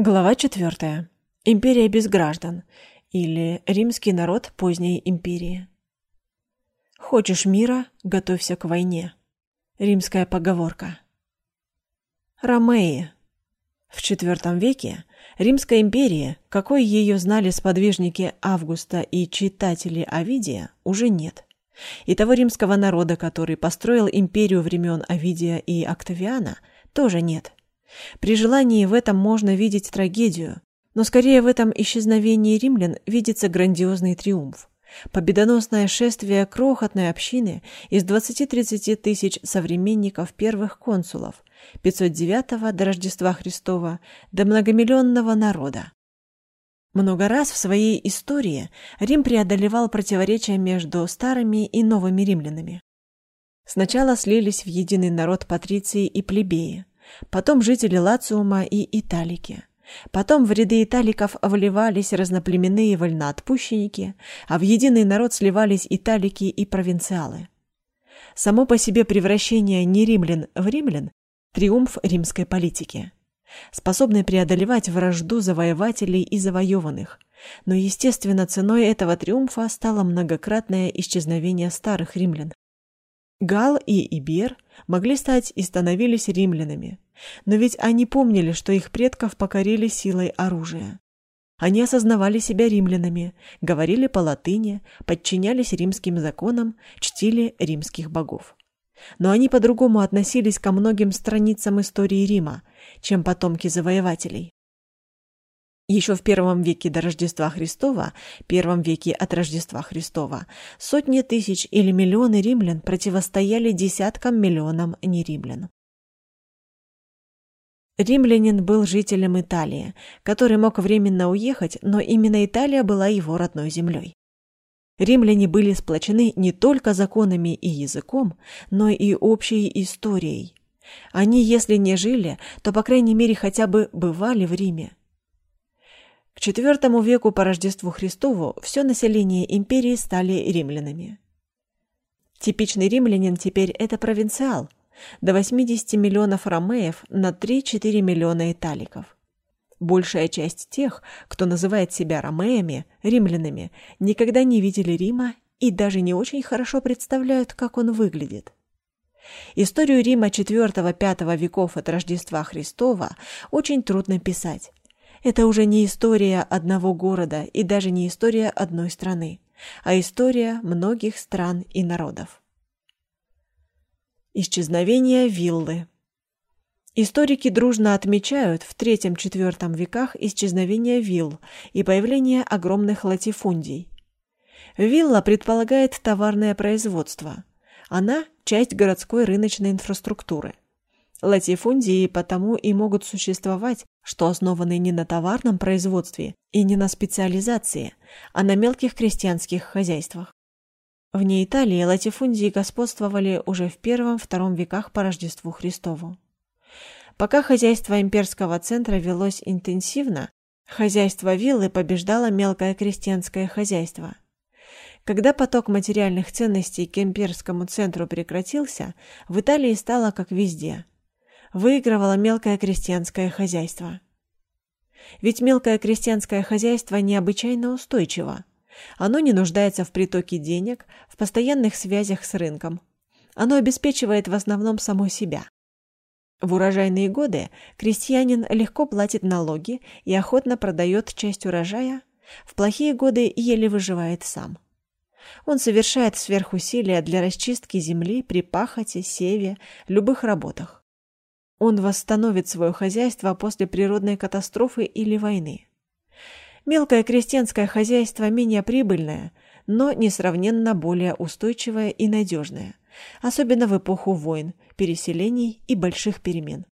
Глава 4. Империя без граждан или римский народ поздней империи. Хочешь мира готовься к войне. Римская поговорка. Ромеи. В IV веке Римская империя, какой ее знали сподвижники Августа и читатели Овидия, уже нет. И того римского народа, который построил империю времен Овидия и Октавиана, тоже нет. При желании в этом можно видеть трагедию, но скорее в этом исчезновении римлян видится грандиозный триумф. Победоносное шествие крохотной общины из 20-30 тысяч современников первых консулов 509 до Рождества Христова до многомиллионного народа. Много раз в своей истории Рим преодолевал противоречия между старыми и новыми римлянами. Сначала слились в единый народ патриции и плебеи, потом жители Лациума и Италики. Потом в ряды италиков вливались разноплеменные вольноотпущенники, а в единый народ сливались италики и провинциалы. Само по себе превращение не римлян в римлян – триумф римской политики, способный преодолевать вражду завоевателей и завоеванных. Но, естественно, ценой этого триумфа стало многократное исчезновение старых римлян. Гал и Ибер могли стать и становились римлянами, но ведь они помнили, что их предков покорили силой оружия. Они осознавали себя римлянами, говорили по латыни, подчинялись римским законам, чтили римских богов. Но они по-другому относились ко многим страницам истории Рима, чем потомки завоевателей. Еще в первом веке до Рождества Христова, первом веке от Рождества Христова, сотни тысяч или миллионы римлян противостояли десяткам миллионам неримлян. Римлянин был жителем Италии, который мог временно уехать, но именно Италия была его родной землей. Римляне были сплочены не только законами и языком, но и общей историей. Они, если не жили, то, по крайней мере, хотя бы бывали в Риме. К IV веку по Рождеству Христову все население империи стали римлянами. Типичный римлянин теперь это провинциал, до 80 миллионов ромеев на 3-4 миллиона италиков. Большая часть тех, кто называет себя ромеями, римлянами, никогда не видели Рима и даже не очень хорошо представляют, как он выглядит. Историю Рима IV-V веков от Рождества Христова очень трудно писать, это уже не история одного города и даже не история одной страны, а история многих стран и народов. Исчезновение виллы Историки дружно отмечают в III-IV веках исчезновение вилл и появление огромных латифундий. Вилла предполагает товарное производство. Она – часть городской рыночной инфраструктуры – Латифундии потому и могут существовать, что основаны не на товарном производстве и не на специализации, а на мелких крестьянских хозяйствах. Вне Италии латифундии господствовали уже в первом-втором веках по Рождеству Христову. Пока хозяйство имперского центра велось интенсивно, хозяйство виллы побеждало мелкое крестьянское хозяйство. Когда поток материальных ценностей к имперскому центру прекратился, в Италии стало как везде – выигрывало мелкое крестьянское хозяйство. Ведь мелкое крестьянское хозяйство необычайно устойчиво. Оно не нуждается в притоке денег, в постоянных связях с рынком. Оно обеспечивает в основном само себя. В урожайные годы крестьянин легко платит налоги и охотно продает часть урожая, в плохие годы еле выживает сам. Он совершает сверхусилия для расчистки земли при пахоте, севе, любых работах. Он восстановит свое хозяйство после природной катастрофы или войны. Мелкое крестьянское хозяйство менее прибыльное, но несравненно более устойчивое и надежное, особенно в эпоху войн, переселений и больших перемен.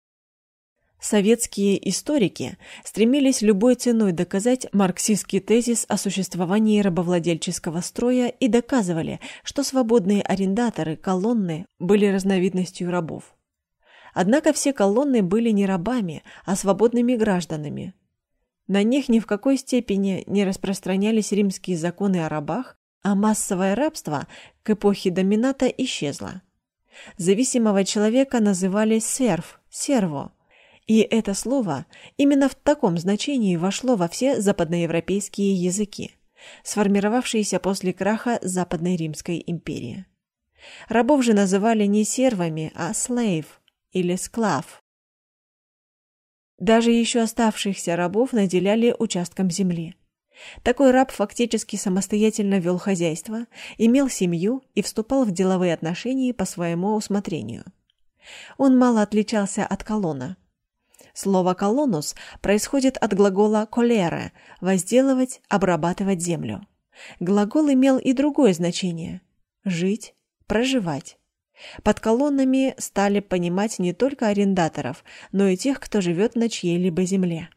Советские историки стремились любой ценой доказать марксистский тезис о существовании рабовладельческого строя и доказывали, что свободные арендаторы, колонны были разновидностью рабов. Однако все колонны были не рабами, а свободными гражданами. На них ни в какой степени не распространялись римские законы о рабах, а массовое рабство к эпохе домината исчезло. Зависимого человека называли серф, серво, И это слово именно в таком значении вошло во все западноевропейские языки, сформировавшиеся после краха Западной Римской империи. Рабов же называли не сервами, а slave или склав. Даже еще оставшихся рабов наделяли участком земли. Такой раб фактически самостоятельно вел хозяйство, имел семью и вступал в деловые отношения по своему усмотрению. Он мало отличался от колонна. Слово «колонус» происходит от глагола «колере» – возделывать, обрабатывать землю. Глагол имел и другое значение – жить, проживать. Под колоннами стали понимать не только арендаторов, но и тех, кто живет на чьей-либо земле.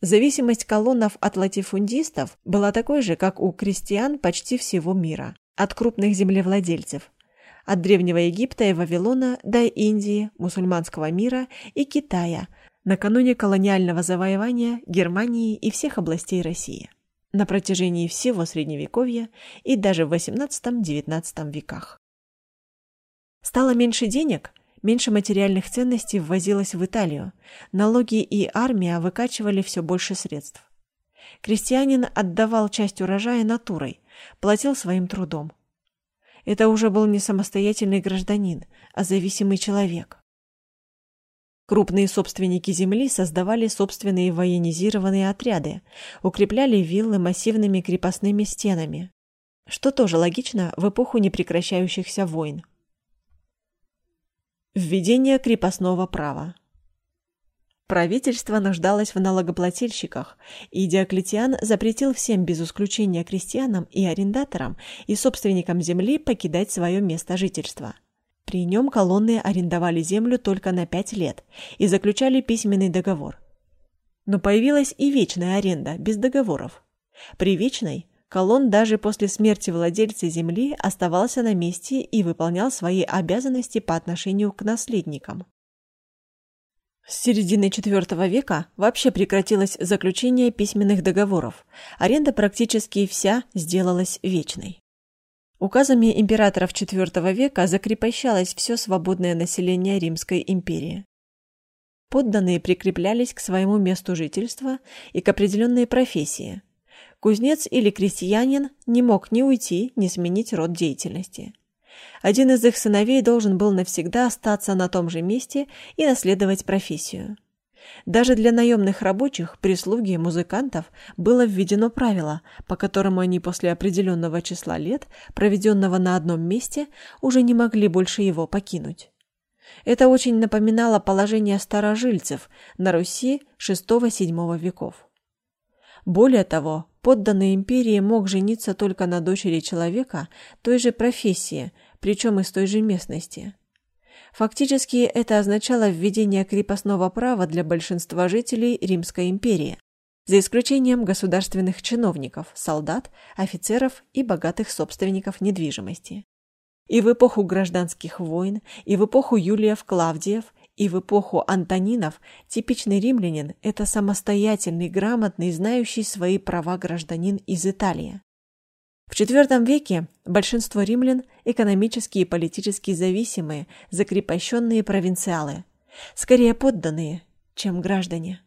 Зависимость колоннов от латифундистов была такой же, как у крестьян почти всего мира, от крупных землевладельцев, от Древнего Египта и Вавилона до Индии, мусульманского мира и Китая, накануне колониального завоевания Германии и всех областей России, на протяжении всего Средневековья и даже в XVIII-XIX веках. Стало меньше денег, Меньше материальных ценностей ввозилось в Италию. Налоги и армия выкачивали все больше средств. Крестьянин отдавал часть урожая натурой, платил своим трудом. Это уже был не самостоятельный гражданин, а зависимый человек. Крупные собственники земли создавали собственные военизированные отряды, укрепляли виллы массивными крепостными стенами, что тоже логично в эпоху непрекращающихся войн. Введение крепостного права. Правительство нуждалось в налогоплательщиках, и Диоклетиан запретил всем без исключения крестьянам и арендаторам и собственникам земли покидать свое место жительства. При нем колонны арендовали землю только на пять лет и заключали письменный договор. Но появилась и вечная аренда без договоров. При вечной Колон даже после смерти владельца земли оставался на месте и выполнял свои обязанности по отношению к наследникам. С середины IV века вообще прекратилось заключение письменных договоров. Аренда практически вся сделалась вечной. Указами императоров IV века закрепощалось все свободное население Римской империи. Подданные прикреплялись к своему месту жительства и к определенной профессии – кузнец или крестьянин не мог ни уйти, ни сменить род деятельности. Один из их сыновей должен был навсегда остаться на том же месте и наследовать профессию. Даже для наемных рабочих, прислуги и музыкантов было введено правило, по которому они после определенного числа лет, проведенного на одном месте, уже не могли больше его покинуть. Это очень напоминало положение старожильцев на Руси VI-VII веков. Более того, подданный империи мог жениться только на дочери человека той же профессии, причем из той же местности. Фактически это означало введение крепостного права для большинства жителей Римской империи, за исключением государственных чиновников, солдат, офицеров и богатых собственников недвижимости. И в эпоху гражданских войн, и в эпоху Юлиев-Клавдиев, и в эпоху Антонинов типичный римлянин – это самостоятельный, грамотный, знающий свои права гражданин из Италии. В IV веке большинство римлян – экономически и политически зависимые, закрепощенные провинциалы, скорее подданные, чем граждане.